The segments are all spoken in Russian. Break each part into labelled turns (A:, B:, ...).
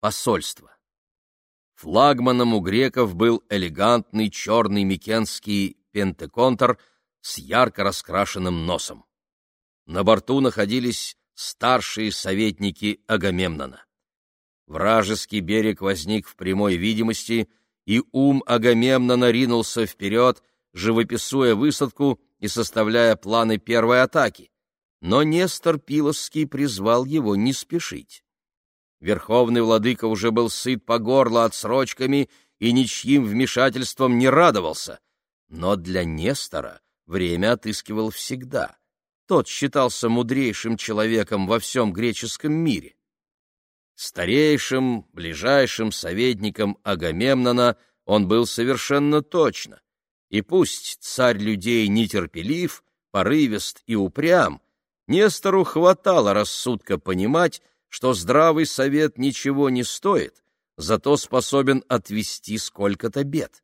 A: посольство. Флагманом у греков был элегантный черный микенский пентеконтр с ярко раскрашенным носом. На борту находились старшие советники Агамемнона. Вражеский берег возник в прямой видимости, и ум Агамемнона ринулся вперед, живописуя высадку и составляя планы первой атаки. Но Нестор Пилосский призвал его не спешить. Верховный владыка уже был сыт по горло отсрочками и ничьим вмешательством не радовался. Но для Нестора время отыскивал всегда. Тот считался мудрейшим человеком во всем греческом мире. Старейшим, ближайшим советником Агамемнона он был совершенно точно. И пусть царь людей нетерпелив, порывист и упрям, Нестору хватало рассудка понимать, что здравый совет ничего не стоит, зато способен отвести сколько-то бед.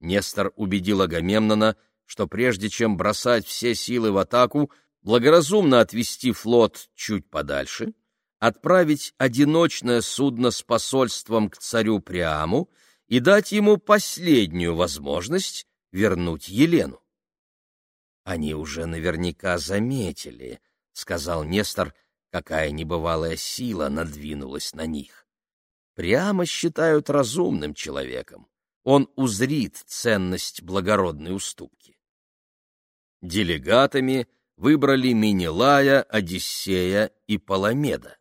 A: Нестор убедил Агамемнона, что прежде чем бросать все силы в атаку, благоразумно отвести флот чуть подальше, отправить одиночное судно с посольством к царю Приаму и дать ему последнюю возможность вернуть Елену. Они уже наверняка заметили, — сказал Нестор, — какая небывалая сила надвинулась на них. Прямо считают разумным человеком. Он узрит ценность благородной уступки. Делегатами выбрали Минилая, Одиссея и Паламеда.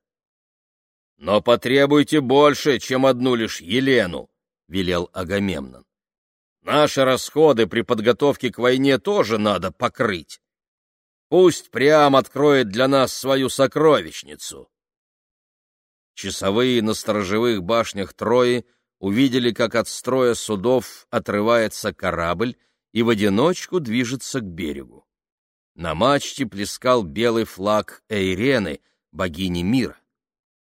A: — Но потребуйте больше, чем одну лишь Елену, — велел Агамемнон. — Наши расходы при подготовке к войне тоже надо покрыть. Пусть прямо откроет для нас свою сокровищницу. Часовые на сторожевых башнях Трои увидели, как от строя судов отрывается корабль и в одиночку движется к берегу. На мачте плескал белый флаг Эйрены, богини мира.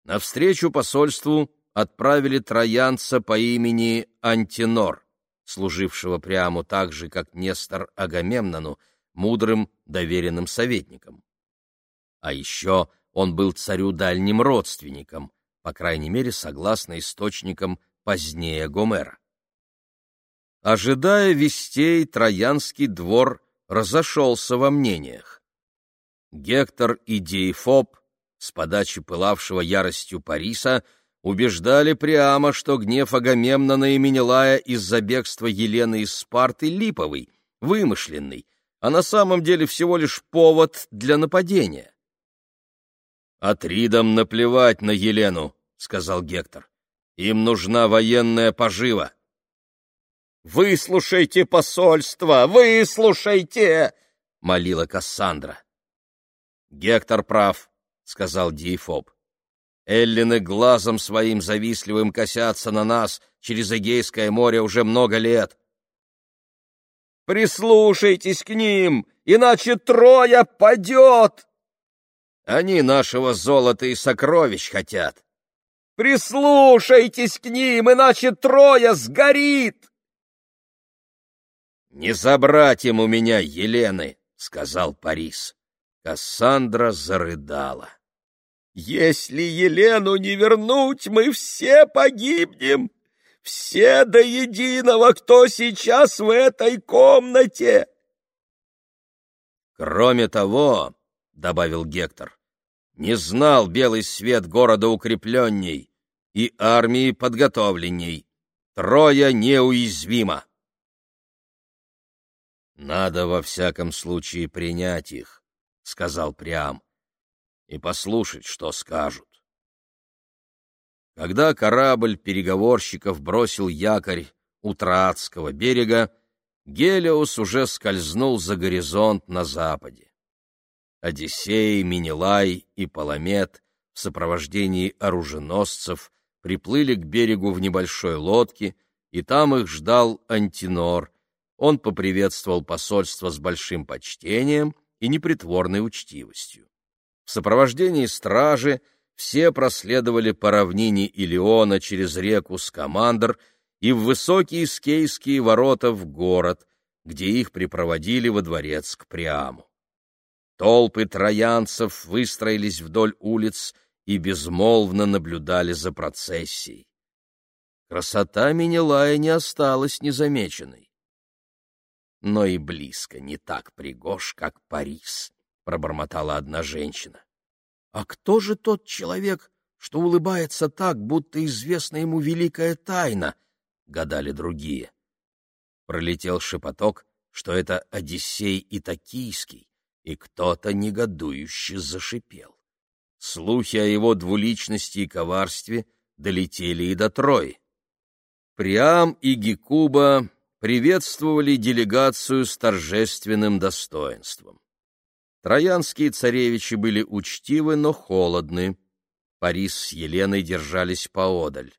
A: Навстречу посольству отправили троянца по имени Антинор, служившего прямо так же, как Нестор Агамемнону, мудрым доверенным советником. А еще он был царю дальним родственником, по крайней мере, согласно источникам позднее Гомера. Ожидая вестей, Троянский двор разошелся во мнениях. Гектор и Диефоб, с подачи пылавшего яростью Париса, убеждали прямо, что гнев Агамемнона и Менелая из-за бегства Елены из Спарты липовый, вымышленный, а на самом деле всего лишь повод для нападения. «Атридам наплевать на Елену», — сказал Гектор. «Им нужна военная пожива». «Выслушайте посольство! Выслушайте!» — молила Кассандра. «Гектор прав», — сказал Диефоб. «Эллины глазом своим завистливым косятся на нас через Эгейское море уже много лет. Прислушайтесь к ним, иначе Троя падет!» Они нашего золота и сокровищ хотят. Прислушайтесь к ним, иначе Троя сгорит!» «Не забрать им у меня Елены!» — сказал Парис. Кассандра зарыдала. «Если Елену не вернуть, мы все погибнем!» Все до единого, кто сейчас в этой комнате. Кроме того, — добавил Гектор, — не знал белый свет города укрепленней и армии подготовленней. Троя неуязвима. Надо во всяком случае принять их, — сказал Приам, — и послушать, что скажут. Когда корабль переговорщиков бросил якорь у Троадского берега, Гелиос уже скользнул за горизонт на западе. Одиссей, Минилай и Паламет в сопровождении оруженосцев приплыли к берегу в небольшой лодке, и там их ждал Антинор. Он поприветствовал посольство с большим почтением и непритворной учтивостью. В сопровождении стражи все проследовали по равнине Илиона через реку Скамандр и в высокие скейские ворота в город, где их припроводили во дворец к Приаму. Толпы троянцев выстроились вдоль улиц и безмолвно наблюдали за процессией. Красота Менелая не осталась незамеченной. Но и близко не так пригож, как Парис, — пробормотала одна женщина. — А кто же тот человек, что улыбается так, будто известна ему великая тайна? — гадали другие. Пролетел шепоток, что это Одиссей Итакийский, и кто-то негодующе зашипел. Слухи о его двуличности и коварстве долетели и до Трои. Приам и Гекуба приветствовали делегацию с торжественным достоинством. Троянские царевичи были учтивы, но холодны. Парис с Еленой держались поодаль.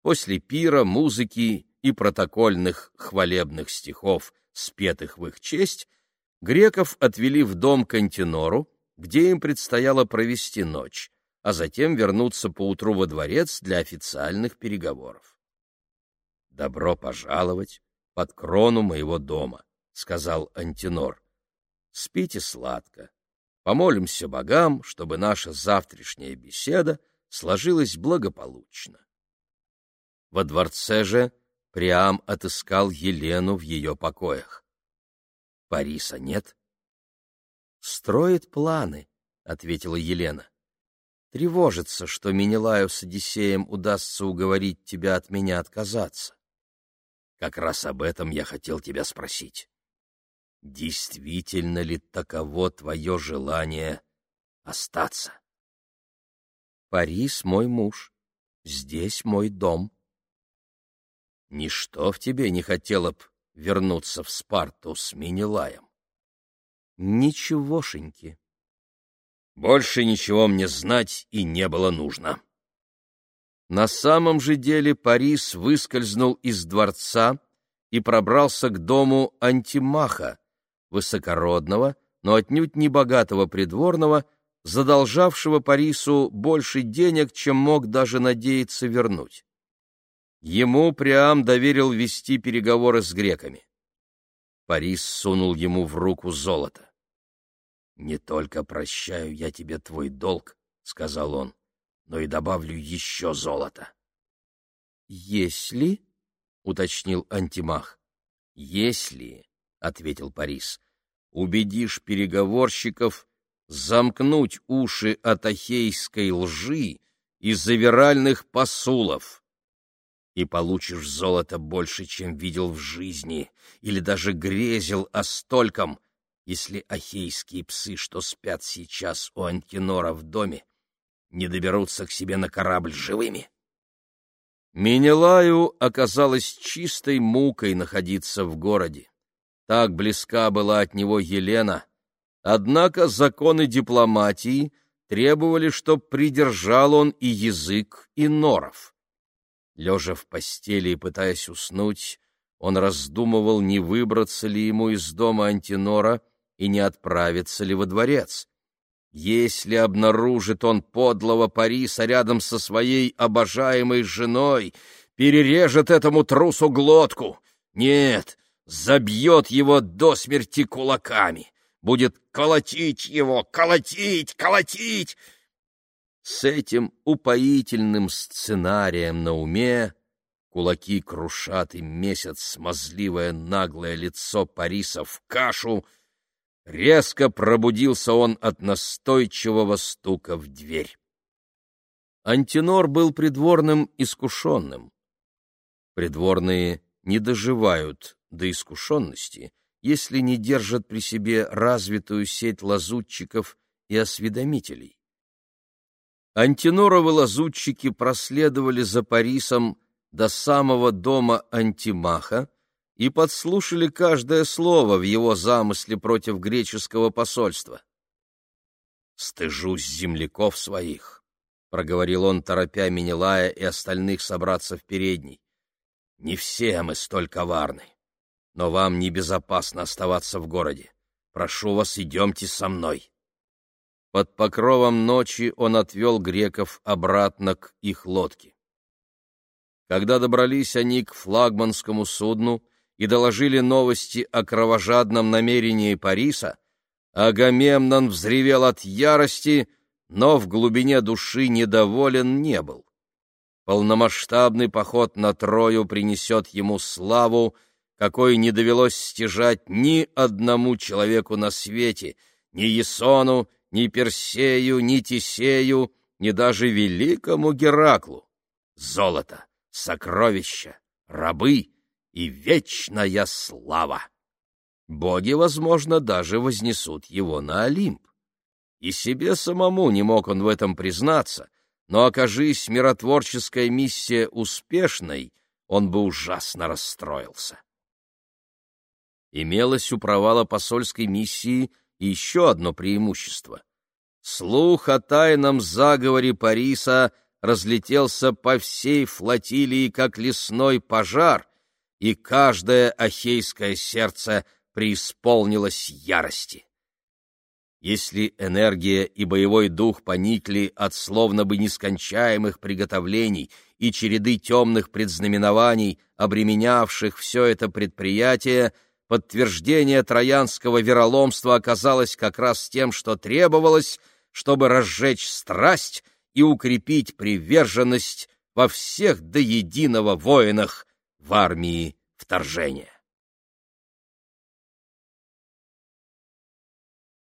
A: После пира, музыки и протокольных хвалебных стихов, спетых в их честь, греков отвели в дом к Антинору, где им предстояло провести ночь, а затем вернуться поутру во дворец для официальных переговоров. «Добро пожаловать под крону моего дома», — сказал Антинор. «Спите сладко. Помолимся богам, чтобы наша завтрашняя беседа сложилась благополучно». Во дворце же Приам отыскал Елену в ее покоях. «Париса нет?» «Строит планы», — ответила Елена. «Тревожится, что Менелаю с Одиссеем удастся уговорить тебя от меня отказаться». «Как раз об этом я хотел тебя спросить. Действительно ли таково твое желание остаться?» «Парис мой муж, здесь мой дом». «Ничто в тебе не хотело б вернуться в Спарту с Менелаем?» Ничегошеньки. Больше ничего мне знать и не было нужно. На самом же деле Парис выскользнул из дворца и пробрался к дому Антимаха, высокородного, но отнюдь не богатого придворного, задолжавшего Парису больше денег, чем мог даже надеяться вернуть. Ему Приам доверил вести переговоры с греками. Парис сунул ему в руку золото. «Не только прощаю я тебе твой долг», — сказал он, — «но и добавлю еще золото». «Если?» — уточнил Антимах. «Если», — ответил Парис, — «убедишь переговорщиков замкнуть уши от ахейской лжи и завиральных посулов, и получишь золото больше, чем видел в жизни, или даже грезил о стольком, если ахейские псы, что спят сейчас у Антинора в доме, не доберутся к себе на корабль живыми. Менелаю оказалось чистой мукой находиться в городе. Так близка была от него Елена, однако законы дипломатии требовали, чтоб придержал он и язык, и норов. Лежа в постели и пытаясь уснуть, он раздумывал, не выбраться ли ему из дома Антинора и не отправится ли во дворец. Если обнаружит он подлого Париса рядом со своей обожаемой женой, перережет этому трусу глотку. Нет, забьет его до смерти кулаками, будет колотить его, колотить, колотить. С этим упоительным сценарием на уме кулаки крушат и месяц смазливое наглое лицо Париса в кашу — Резко пробудился он от настойчивого стука в дверь. Антинор был придворным искушенным. Придворные не доживают до искушенности, если не держат при себе развитую сеть лазутчиков и осведомителей. Антиноровы лазутчики проследовали за Парисом до самого дома Антимаха, и подслушали каждое слово в его замысле против греческого посольства. «Стыжусь земляков своих», — проговорил он, торопя Менелая и остальных собраться в передней. «Не все мы столь коварны, но вам небезопасно оставаться в городе. Прошу вас, идемте со мной». Под покровом ночи он отвел греков обратно к их лодке. Когда добрались они к флагманскому судну, и доложили новости о кровожадном намерении Париса, Агамемнон взревел от ярости, но в глубине души недоволен не был. Полномасштабный поход на Трою принесет ему славу, какой не довелось стяжать ни одному человеку на свете, ни Есону, ни Персею, ни Тисею, ни даже великому Гераклу. Золото, сокровища, рабы и вечная слава. Боги, возможно, даже вознесут его на Олимп. И себе самому не мог он в этом признаться, но, окажись миротворческая миссия успешной, он бы ужасно расстроился. Имелось у провала посольской миссии еще одно преимущество. Слух о тайном заговоре Париса разлетелся по всей флотилии, как лесной пожар, и каждое ахейское сердце преисполнилось ярости. Если энергия и боевой дух поникли от словно бы нескончаемых приготовлений и череды темных предзнаменований, обременявших все это предприятие, подтверждение троянского вероломства оказалось как раз тем, что требовалось, чтобы разжечь страсть и укрепить приверженность во всех до единого воинах в армии вторжения.